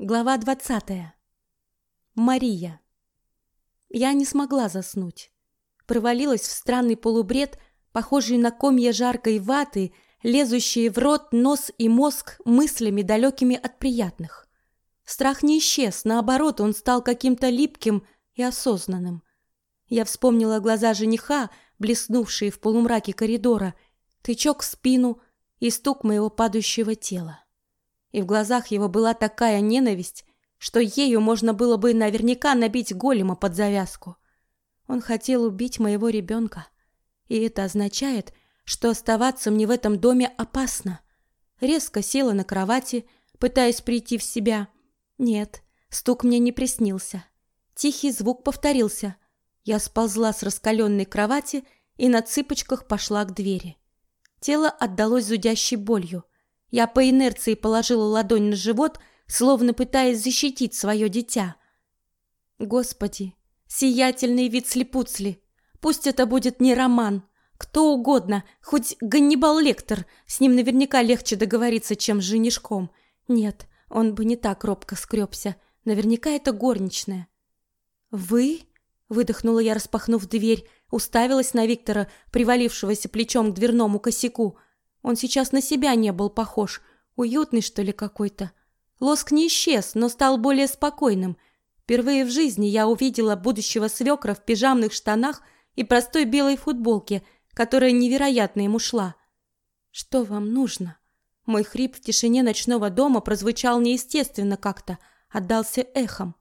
Глава двадцатая. Мария. Я не смогла заснуть. Провалилась в странный полубред, похожий на комья жаркой ваты, лезущие в рот, нос и мозг мыслями далекими от приятных. Страх не исчез, наоборот, он стал каким-то липким и осознанным. Я вспомнила глаза жениха, блеснувшие в полумраке коридора, тычок в спину и стук моего падающего тела и в глазах его была такая ненависть, что ею можно было бы наверняка набить голема под завязку. Он хотел убить моего ребенка, и это означает, что оставаться мне в этом доме опасно. Резко села на кровати, пытаясь прийти в себя. Нет, стук мне не приснился. Тихий звук повторился. Я сползла с раскаленной кровати и на цыпочках пошла к двери. Тело отдалось зудящей болью. Я по инерции положила ладонь на живот, словно пытаясь защитить свое дитя. Господи, сиятельный вид слепуцли. Пусть это будет не роман, кто угодно, хоть Ганнибал Лектор, с ним наверняка легче договориться, чем с женишком. Нет, он бы не так робко скребся. Наверняка это горничная. «Вы?» — выдохнула я, распахнув дверь, уставилась на Виктора, привалившегося плечом к дверному косяку — он сейчас на себя не был похож. Уютный, что ли, какой-то. Лоск не исчез, но стал более спокойным. Впервые в жизни я увидела будущего свекра в пижамных штанах и простой белой футболке, которая невероятно ему шла. «Что вам нужно?» Мой хрип в тишине ночного дома прозвучал неестественно как-то, отдался эхом.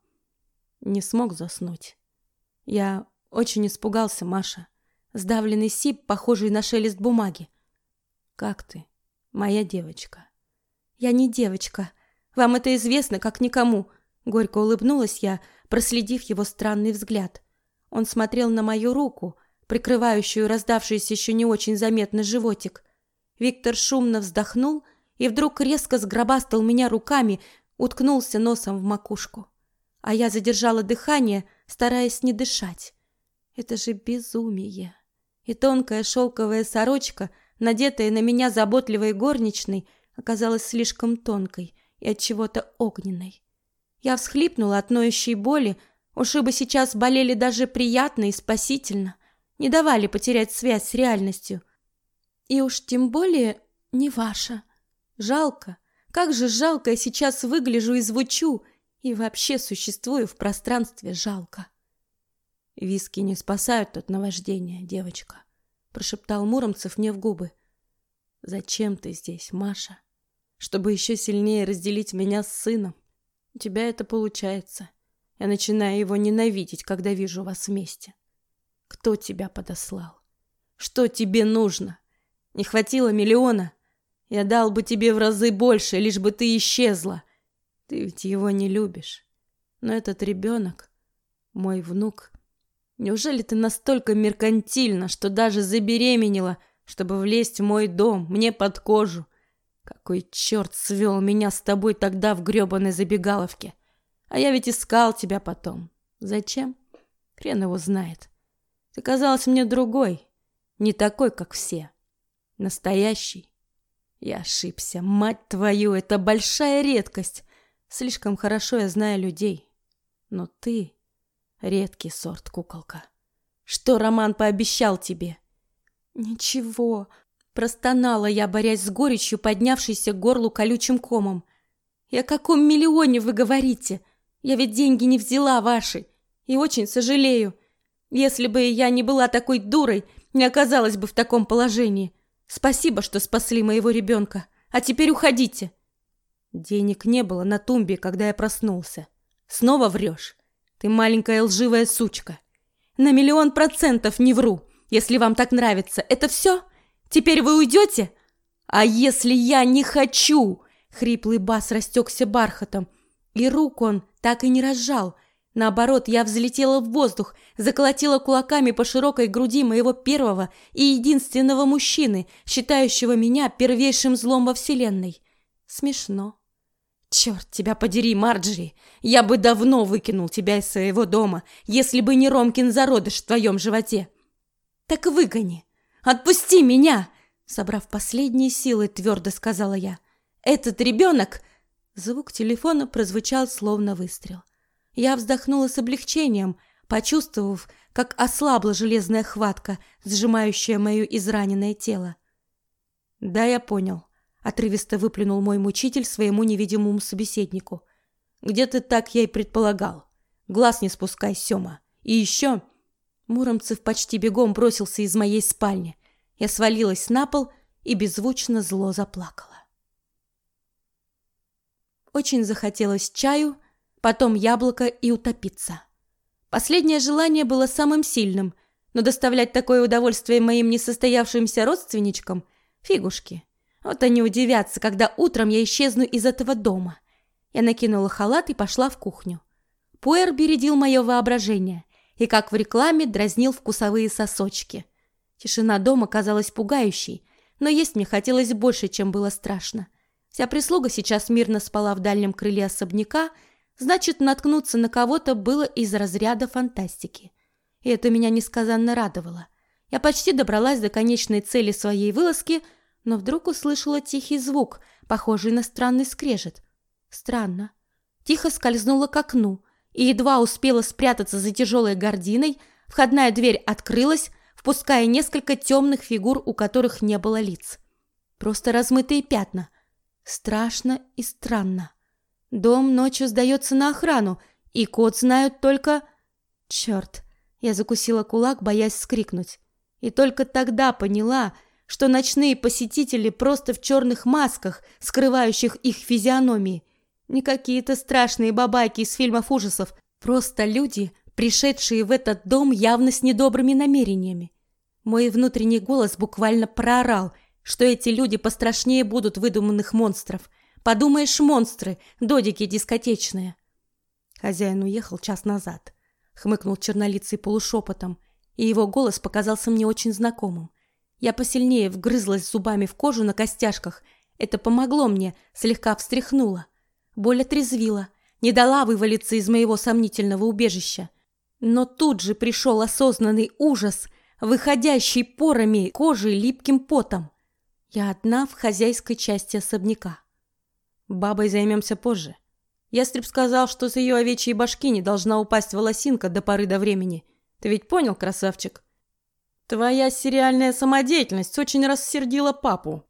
Не смог заснуть. Я очень испугался, Маша. Сдавленный сип, похожий на шелест бумаги. Как ты, моя девочка? Я не девочка. Вам это известно, как никому. Горько улыбнулась я, проследив его странный взгляд. Он смотрел на мою руку, прикрывающую раздавшийся еще не очень заметный животик. Виктор шумно вздохнул и вдруг резко сгробастал меня руками, уткнулся носом в макушку. А я задержала дыхание, стараясь не дышать. Это же безумие. И тонкая шелковая сорочка — надетая на меня заботливой горничной, оказалась слишком тонкой и от чего-то огненной. Я всхлипнула от ноющей боли, ушибы сейчас болели даже приятно и спасительно, не давали потерять связь с реальностью. И уж тем более не ваша. Жалко, как же жалко я сейчас выгляжу и звучу, и вообще существую в пространстве жалко. Виски не спасают от наваждения, девочка прошептал Муромцев мне в губы. Зачем ты здесь, Маша? Чтобы еще сильнее разделить меня с сыном. У тебя это получается. Я начинаю его ненавидеть, когда вижу вас вместе. Кто тебя подослал? Что тебе нужно? Не хватило миллиона? Я дал бы тебе в разы больше, лишь бы ты исчезла. Ты ведь его не любишь. Но этот ребенок, мой внук, Неужели ты настолько меркантильна, что даже забеременела, чтобы влезть в мой дом, мне под кожу? Какой черт свел меня с тобой тогда в гребаной забегаловке? А я ведь искал тебя потом. Зачем? Хрен его знает. Ты казалась мне другой, не такой, как все. Настоящий. Я ошибся. Мать твою, это большая редкость. Слишком хорошо я знаю людей. Но ты... Редкий сорт, куколка. Что Роман пообещал тебе? Ничего. Простонала я, борясь с горечью, поднявшейся к горлу колючим комом. И о каком миллионе вы говорите? Я ведь деньги не взяла ваши. И очень сожалею. Если бы я не была такой дурой, не оказалась бы в таком положении. Спасибо, что спасли моего ребенка. А теперь уходите. Денег не было на тумбе, когда я проснулся. Снова врешь. Ты маленькая лживая сучка. На миллион процентов не вру. Если вам так нравится, это все? Теперь вы уйдете? А если я не хочу? Хриплый бас растекся бархатом, и рук он так и не разжал. Наоборот, я взлетела в воздух, заколотила кулаками по широкой груди моего первого и единственного мужчины, считающего меня первейшим злом во вселенной. Смешно. Черт тебя подери, Марджери! Я бы давно выкинул тебя из своего дома, если бы не Ромкин зародыш в твоем животе. Так выгони! Отпусти меня! Собрав последние силы, твердо сказала я. Этот ребенок... Звук телефона прозвучал словно выстрел. Я вздохнула с облегчением, почувствовав, как ослабла железная хватка, сжимающая мое израненное тело. «Да, я понял», — отрывисто выплюнул мой мучитель своему невидимому собеседнику. «Где-то так я и предполагал. Глаз не спускай, Сёма. И еще...» Муромцев почти бегом бросился из моей спальни. Я свалилась на пол и беззвучно зло заплакала. Очень захотелось чаю, потом яблоко и утопиться. Последнее желание было самым сильным, но доставлять такое удовольствие моим несостоявшимся родственничкам – фигушки. Вот они удивятся, когда утром я исчезну из этого дома. Я накинула халат и пошла в кухню. Пуэр бередил мое воображение и, как в рекламе, дразнил вкусовые сосочки. Тишина дома казалась пугающей, но есть мне хотелось больше, чем было страшно. Вся прислуга сейчас мирно спала в дальнем крыле особняка – Значит, наткнуться на кого-то было из разряда фантастики. И это меня несказанно радовало. Я почти добралась до конечной цели своей вылазки, но вдруг услышала тихий звук, похожий на странный скрежет. Странно. Тихо скользнула к окну и едва успела спрятаться за тяжелой гординой, входная дверь открылась, впуская несколько темных фигур, у которых не было лиц. Просто размытые пятна. Страшно и странно. Дом ночью сдается на охрану, и кот знают только... Черт! Я закусила кулак, боясь скрикнуть. И только тогда поняла, что ночные посетители просто в черных масках, скрывающих их физиономии. Не какие-то страшные бабайки из фильмов ужасов, просто люди, пришедшие в этот дом явно с недобрыми намерениями. Мой внутренний голос буквально проорал, что эти люди пострашнее будут выдуманных монстров – Подумаешь, монстры, додики дискотечные. Хозяин уехал час назад. Хмыкнул чернолицый полушепотом, и его голос показался мне очень знакомым. Я посильнее вгрызлась зубами в кожу на костяшках. Это помогло мне, слегка встряхнуло. Боль отрезвила, не дала вывалиться из моего сомнительного убежища. Но тут же пришел осознанный ужас, выходящий порами кожи липким потом. Я одна в хозяйской части особняка. Бабой займемся позже. Ястреб сказал, что с ее овечьей башки не должна упасть волосинка до поры до времени. Ты ведь понял, красавчик? Твоя сериальная самодеятельность очень рассердила папу.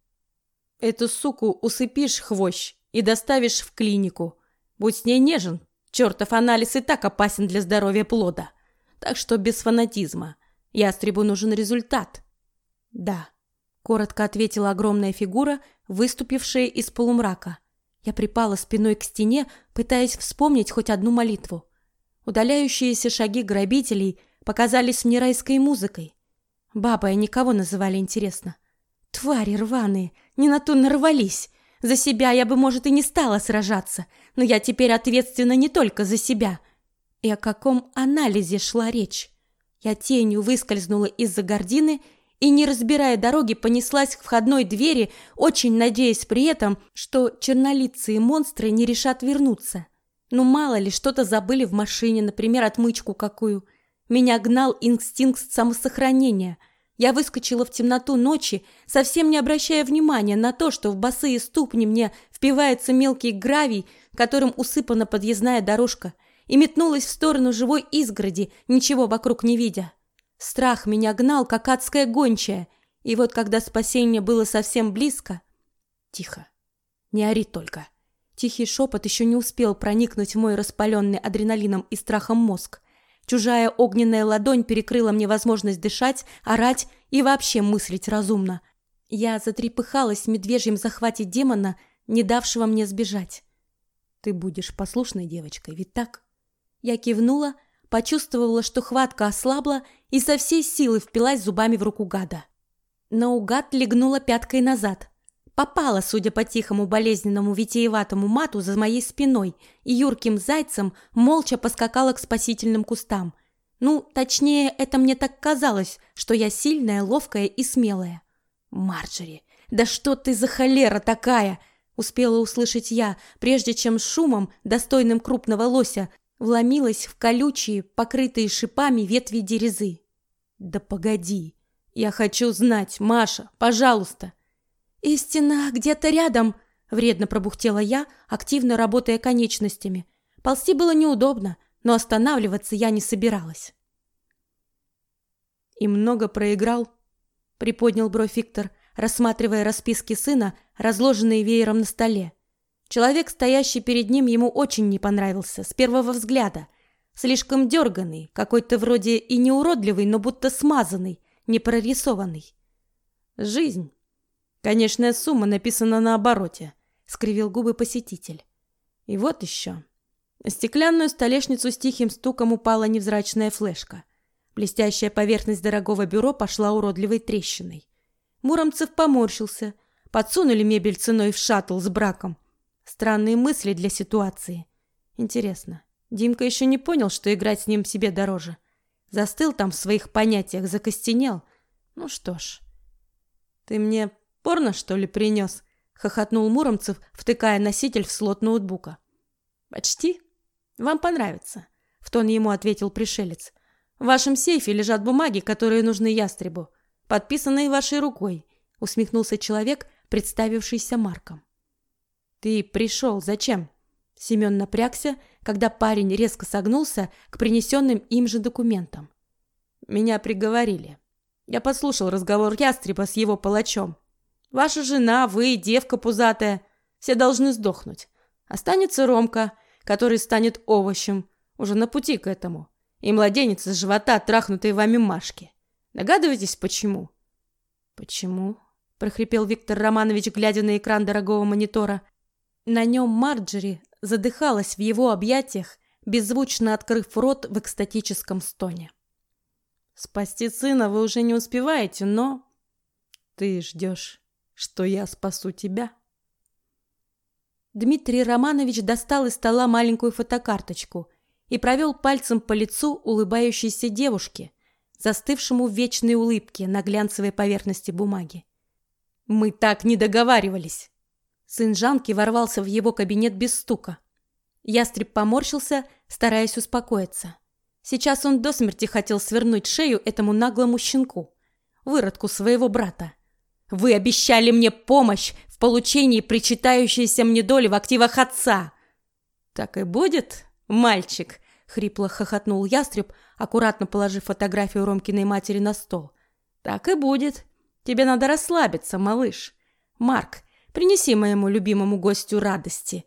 Эту суку усыпишь хвощ и доставишь в клинику. Будь с ней нежен. Чертов анализ и так опасен для здоровья плода. Так что без фанатизма. Ястребу нужен результат. Да, коротко ответила огромная фигура, выступившая из полумрака. Я припала спиной к стене, пытаясь вспомнить хоть одну молитву. Удаляющиеся шаги грабителей показались мне райской музыкой. Бабой никого называли интересно. Твари рваные, не на ту нарвались. За себя я бы, может, и не стала сражаться, но я теперь ответственна не только за себя. И о каком анализе шла речь? Я тенью выскользнула из-за гордины и, не разбирая дороги, понеслась к входной двери, очень надеясь при этом, что чернолицые монстры не решат вернуться. Ну мало ли, что-то забыли в машине, например, отмычку какую. Меня гнал инстинкт самосохранения. Я выскочила в темноту ночи, совсем не обращая внимания на то, что в босые ступни мне впивается мелкий гравий, которым усыпана подъездная дорожка, и метнулась в сторону живой изгороди, ничего вокруг не видя. Страх меня гнал, как адская гончая, и вот когда спасение было совсем близко... Тихо, не ори только. Тихий шепот еще не успел проникнуть в мой распаленный адреналином и страхом мозг. Чужая огненная ладонь перекрыла мне возможность дышать, орать и вообще мыслить разумно. Я затрепыхалась в медвежьем захвате демона, не давшего мне сбежать. «Ты будешь послушной девочкой, ведь так?» Я кивнула, почувствовала, что хватка ослабла и со всей силы впилась зубами в руку гада. Наугад легнула пяткой назад. Попала, судя по тихому болезненному витиеватому мату за моей спиной, и юрким зайцем молча поскакала к спасительным кустам. Ну, точнее, это мне так казалось, что я сильная, ловкая и смелая. «Марджери, да что ты за холера такая!» Успела услышать я, прежде чем шумом, достойным крупного лося, вломилась в колючие, покрытые шипами ветви дерезы. Да погоди, я хочу знать, Маша, пожалуйста. Истина где-то рядом, Вредно пробухтела я, активно работая конечностями. Ползти было неудобно, но останавливаться я не собиралась. «И много проиграл?» — приподнял бровь Виктор, рассматривая расписки сына, разложенные веером на столе. Человек, стоящий перед ним, ему очень не понравился с первого взгляда. Слишком дерганный, какой-то вроде и не уродливый, но будто смазанный, не прорисованный. «Жизнь. Конечная сумма написана на обороте», — скривил губы посетитель. «И вот еще». На стеклянную столешницу с тихим стуком упала невзрачная флешка. Блестящая поверхность дорогого бюро пошла уродливой трещиной. Муромцев поморщился. Подсунули мебель ценой в шаттл с браком. Странные мысли для ситуации. Интересно, Димка еще не понял, что играть с ним себе дороже. Застыл там в своих понятиях, закостенел. Ну что ж. «Ты мне порно, что ли, принес?» — хохотнул Муромцев, втыкая носитель в слот ноутбука. «Почти. Вам понравится», — в тон ему ответил пришелец. «В вашем сейфе лежат бумаги, которые нужны ястребу подписанные вашей рукой», — усмехнулся человек, представившийся Марком. «Ты пришел зачем?» Семен напрягся, когда парень резко согнулся к принесенным им же документам. «Меня приговорили. Я послушал разговор ястреба с его палачом. Ваша жена, вы, девка пузатая, все должны сдохнуть. Останется Ромка, который станет овощем, уже на пути к этому, и младенец из живота, трахнутой вами Машки. Догадываетесь, почему? Почему? прохрипел Виктор Романович, глядя на экран дорогого монитора. На нем Марджери задыхалась в его объятиях, беззвучно открыв рот в экстатическом стоне. Спасти сына вы уже не успеваете, но ты ждешь, что я спасу тебя. Дмитрий Романович достал из стола маленькую фотокарточку и провел пальцем по лицу улыбающейся девушки, застывшему в вечной улыбке на глянцевой поверхности бумаги. «Мы так не договаривались!» Сын Жанки ворвался в его кабинет без стука. Ястреб поморщился, стараясь успокоиться. Сейчас он до смерти хотел свернуть шею этому наглому щенку, выродку своего брата. «Вы обещали мне помощь в получении причитающейся мне доли в активах отца!» «Так и будет, мальчик!» хрипло хохотнул ястреб, аккуратно положив фотографию Ромкиной матери на стол. Так и будет. Тебе надо расслабиться, малыш. Марк, принеси моему любимому гостю радости.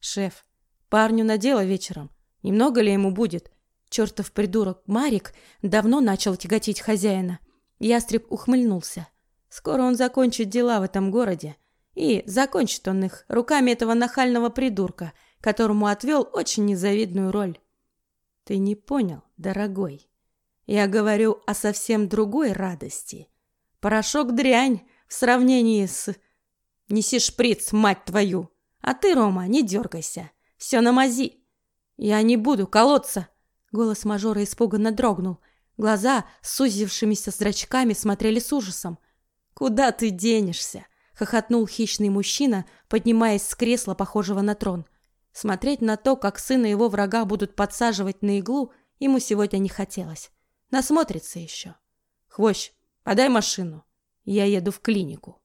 Шеф, парню на дело вечером. Немного ли ему будет? Чертов придурок Марик давно начал тяготить хозяина. Ястреб ухмыльнулся. Скоро он закончит дела в этом городе. И закончит он их руками этого нахального придурка, которому отвел очень незавидную роль. Ты не понял, дорогой. Я говорю о совсем другой радости. Порошок дрянь в сравнении с... Неси шприц, мать твою. А ты, Рома, не дергайся. Все на мази. Я не буду колоться. Голос мажора испуганно дрогнул. Глаза с сузившимися зрачками смотрели с ужасом. Куда ты денешься? хохотнул хищный мужчина, поднимаясь с кресла, похожего на трон. Смотреть на то, как сына его врага будут подсаживать на иглу, ему сегодня не хотелось. Насмотрится еще. Хвощ, подай машину. Я еду в клинику.